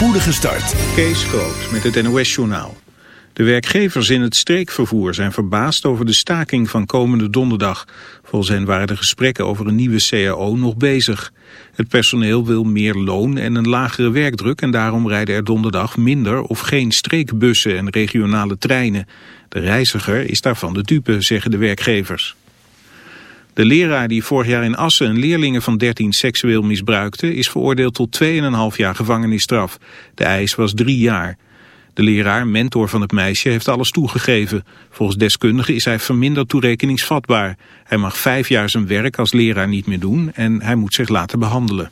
spoedige start. Kees Groot met het NOS-journaal. De werkgevers in het streekvervoer zijn verbaasd over de staking van komende donderdag. Volgens hen waren de gesprekken over een nieuwe CAO nog bezig. Het personeel wil meer loon en een lagere werkdruk en daarom rijden er donderdag minder of geen streekbussen en regionale treinen. De reiziger is daarvan de dupe, zeggen de werkgevers. De leraar die vorig jaar in Assen een leerlingen van 13 seksueel misbruikte... is veroordeeld tot 2,5 jaar gevangenisstraf. De eis was drie jaar. De leraar, mentor van het meisje, heeft alles toegegeven. Volgens deskundigen is hij verminderd toerekeningsvatbaar. Hij mag vijf jaar zijn werk als leraar niet meer doen... en hij moet zich laten behandelen.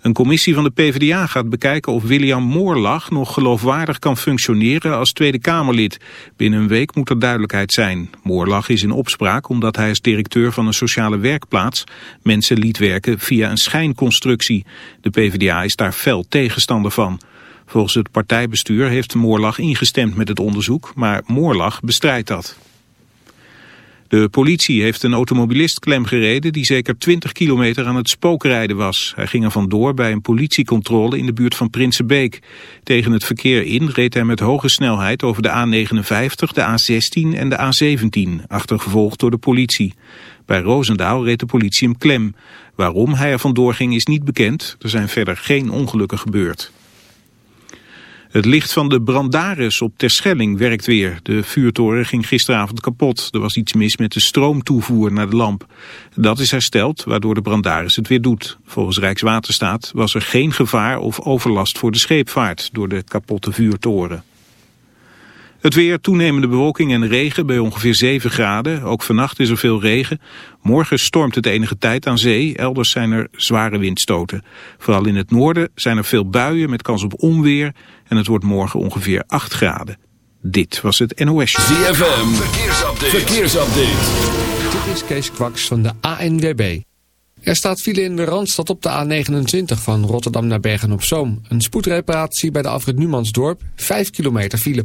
Een commissie van de PvdA gaat bekijken of William Moorlag nog geloofwaardig kan functioneren als Tweede Kamerlid. Binnen een week moet er duidelijkheid zijn. Moorlag is in opspraak omdat hij als directeur van een sociale werkplaats mensen liet werken via een schijnconstructie. De PvdA is daar fel tegenstander van. Volgens het partijbestuur heeft Moorlag ingestemd met het onderzoek, maar Moorlag bestrijdt dat. De politie heeft een automobilist klemgereden die zeker 20 kilometer aan het spookrijden was. Hij ging er vandoor bij een politiecontrole in de buurt van Prinsenbeek. Tegen het verkeer in reed hij met hoge snelheid over de A59, de A16 en de A17, achtergevolgd door de politie. Bij Roosendaal reed de politie hem klem. Waarom hij er vandoor ging is niet bekend. Er zijn verder geen ongelukken gebeurd. Het licht van de Brandaris op Terschelling werkt weer. De vuurtoren ging gisteravond kapot. Er was iets mis met de stroomtoevoer naar de lamp. Dat is hersteld, waardoor de Brandaris het weer doet. Volgens Rijkswaterstaat was er geen gevaar of overlast voor de scheepvaart door de kapotte vuurtoren. Het weer, toenemende bewolking en regen bij ongeveer 7 graden. Ook vannacht is er veel regen. Morgen stormt het enige tijd aan zee. Elders zijn er zware windstoten. Vooral in het noorden zijn er veel buien met kans op onweer. En het wordt morgen ongeveer 8 graden. Dit was het NOS. ZFM, verkeersupdate. verkeersupdate. Dit is Kees Kwaks van de ANWB. Er staat file in de Randstad op de A29 van Rotterdam naar Bergen-op-Zoom. Een spoedreparatie bij de afrit Numansdorp, 5 kilometer file.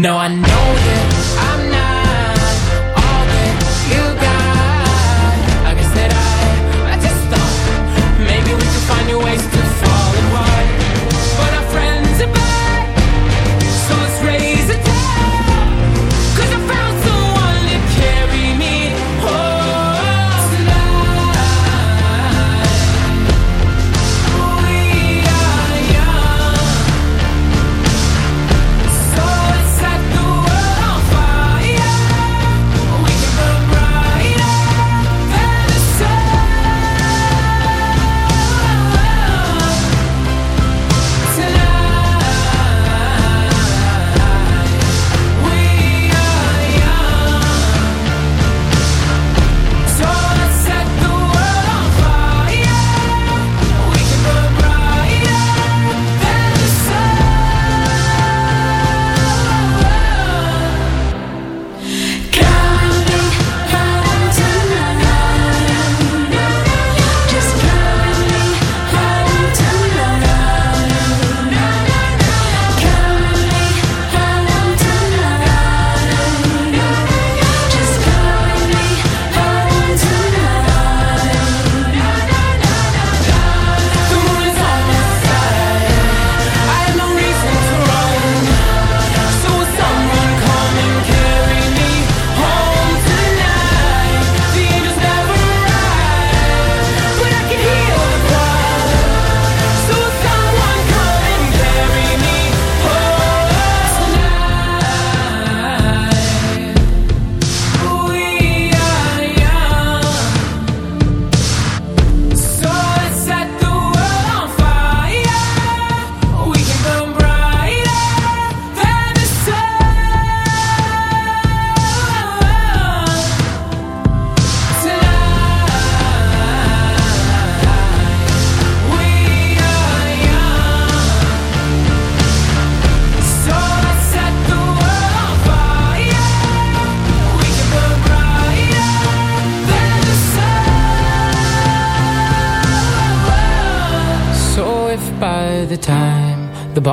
No, I know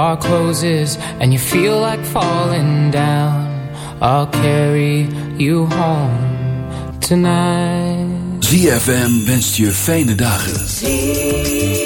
bar closes and you feel like falling down, I'll carry you home tonight. ZFM wenst je fijne dagen.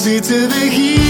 easy to the heat.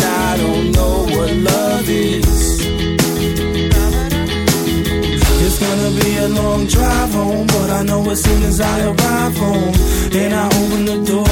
what love is. It's gonna be a long drive home, but I know as soon as I arrive home, and I open the door,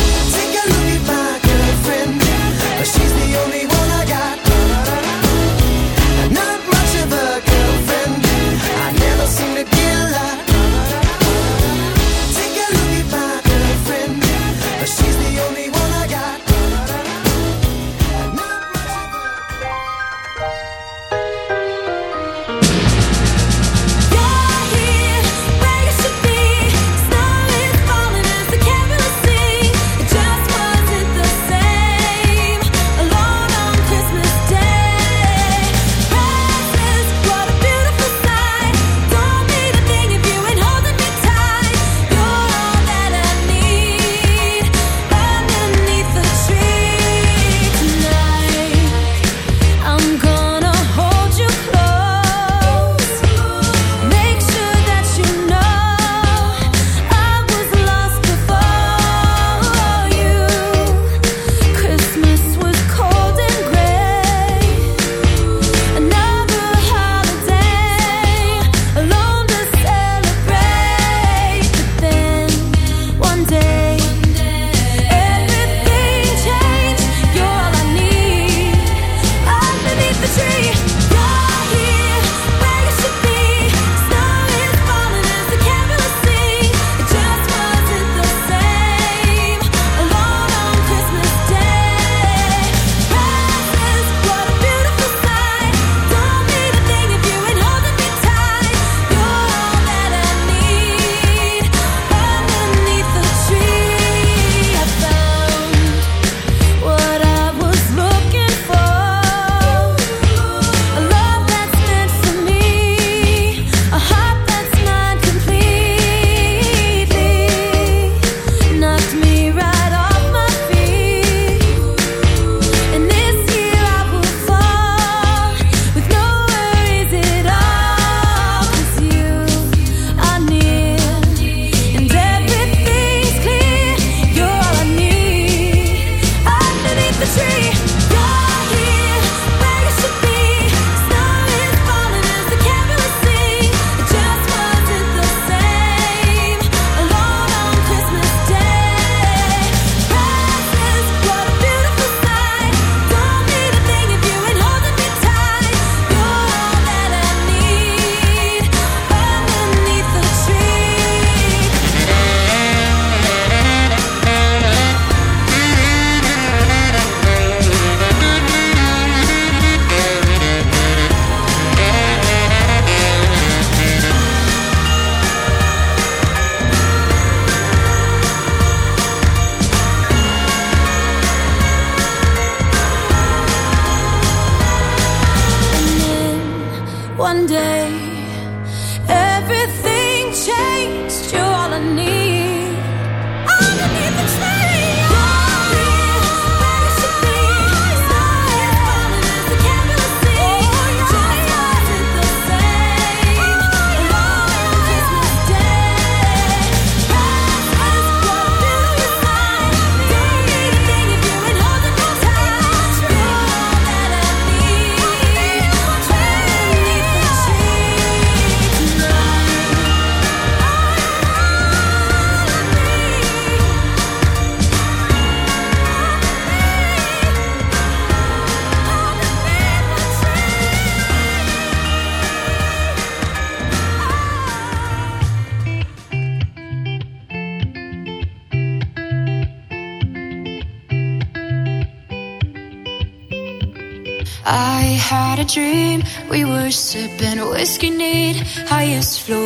just flow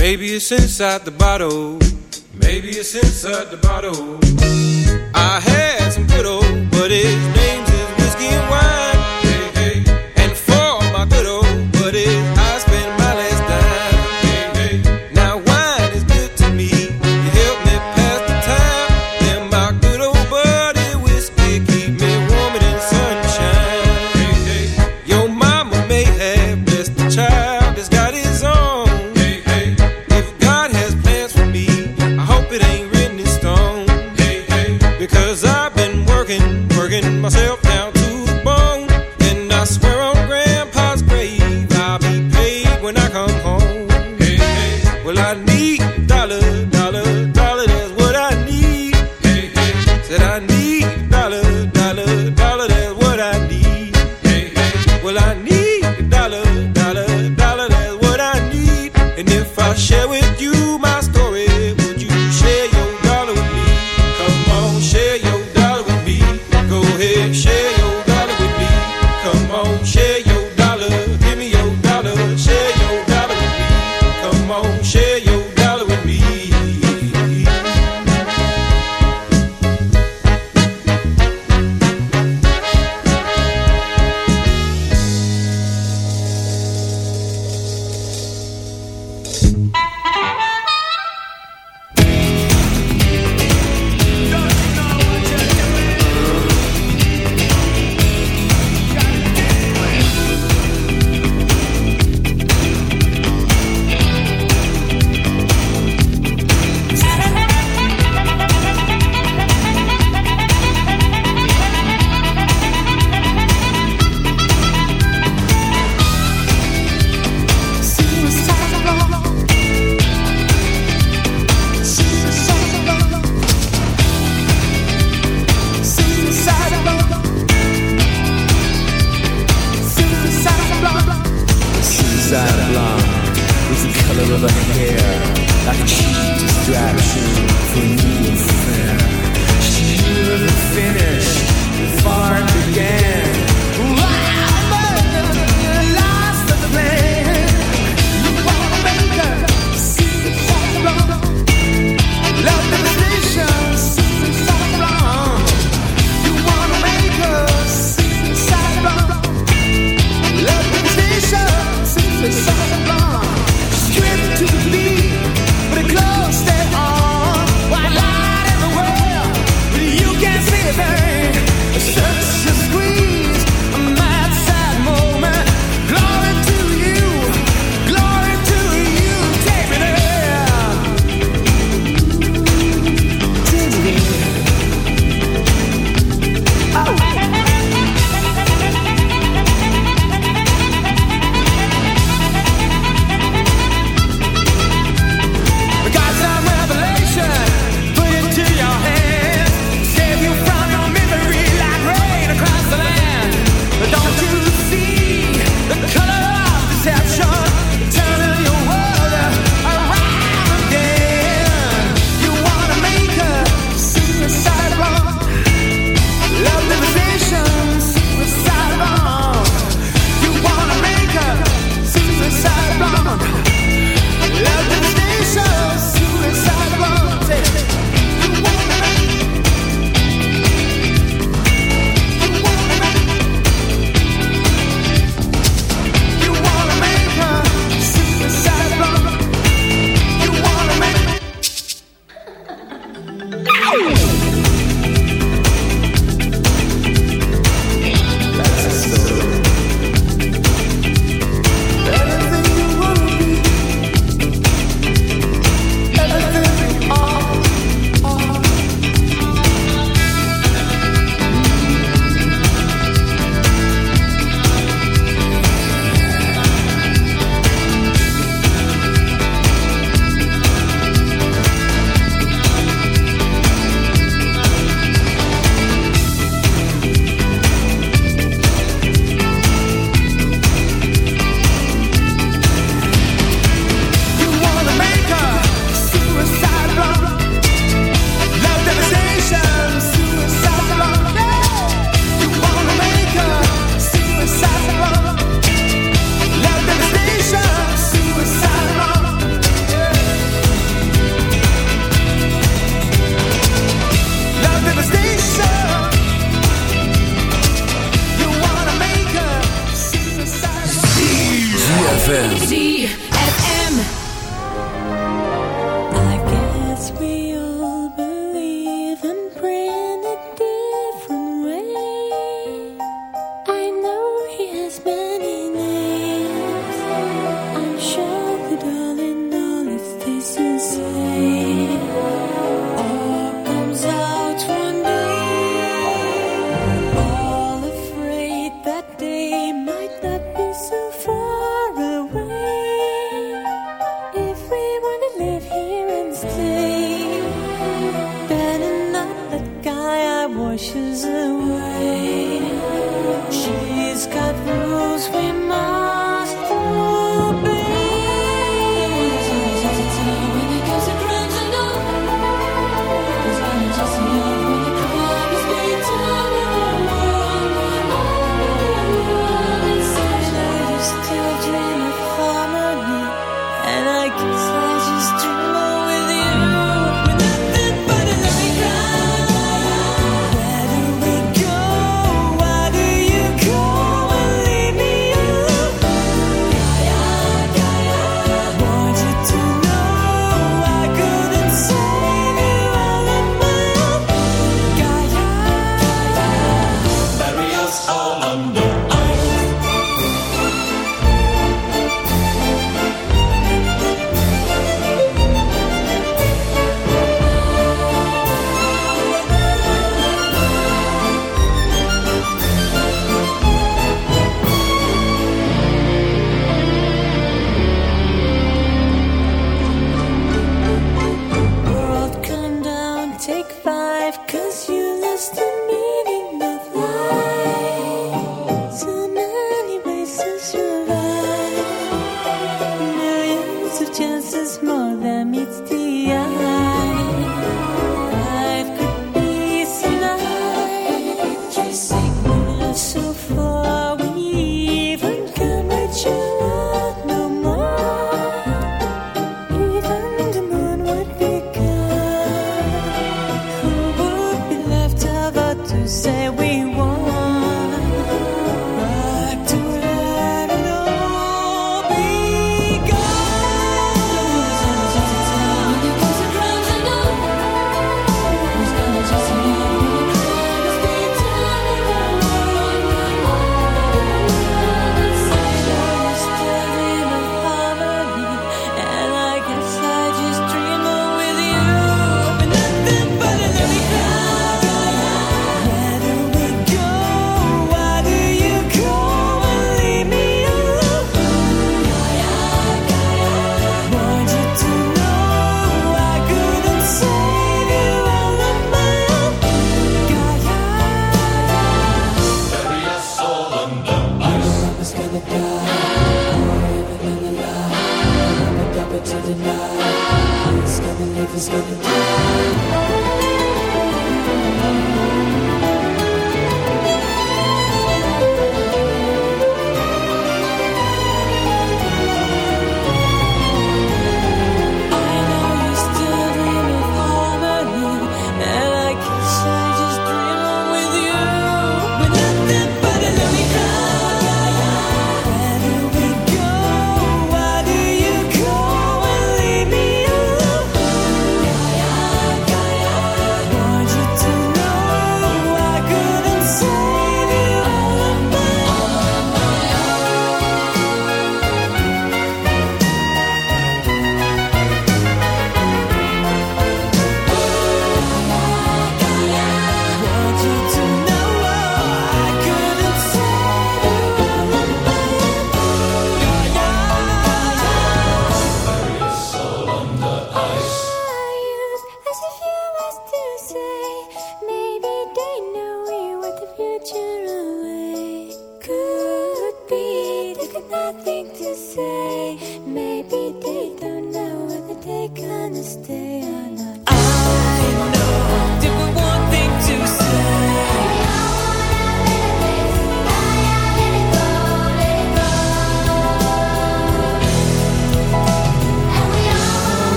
Maybe it's inside the bottle. Maybe it's inside the bottle. I had some good old, but it's dangerous.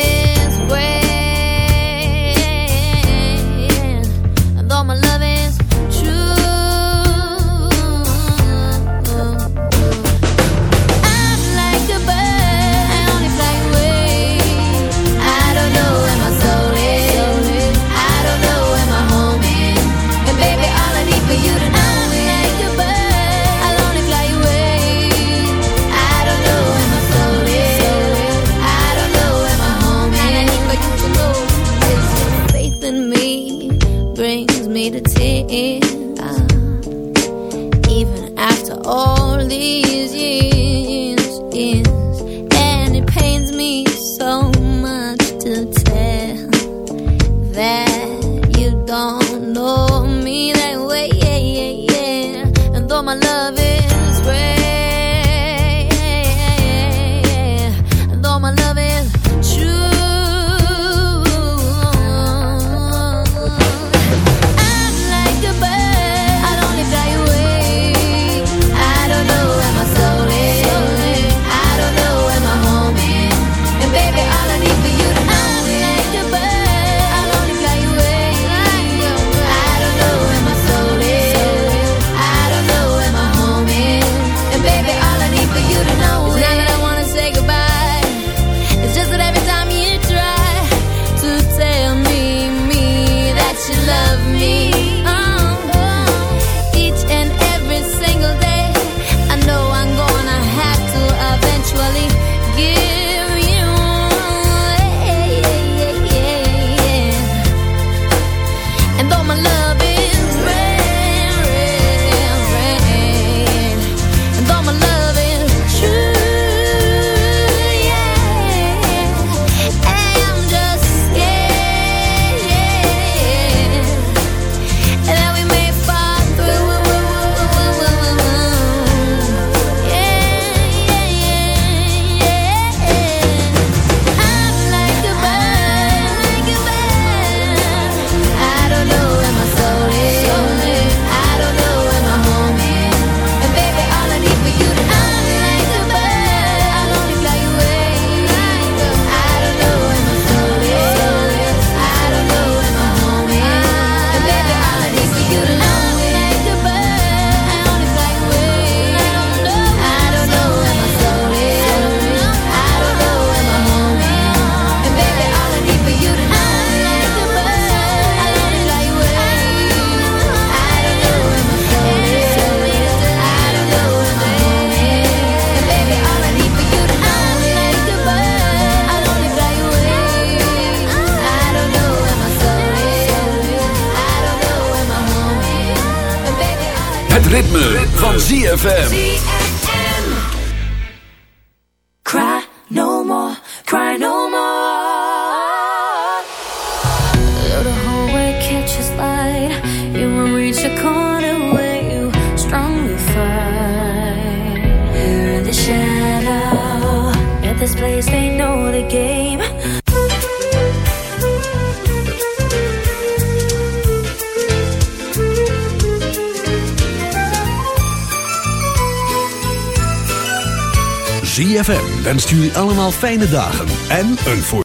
is where allemaal fijne dagen en een voor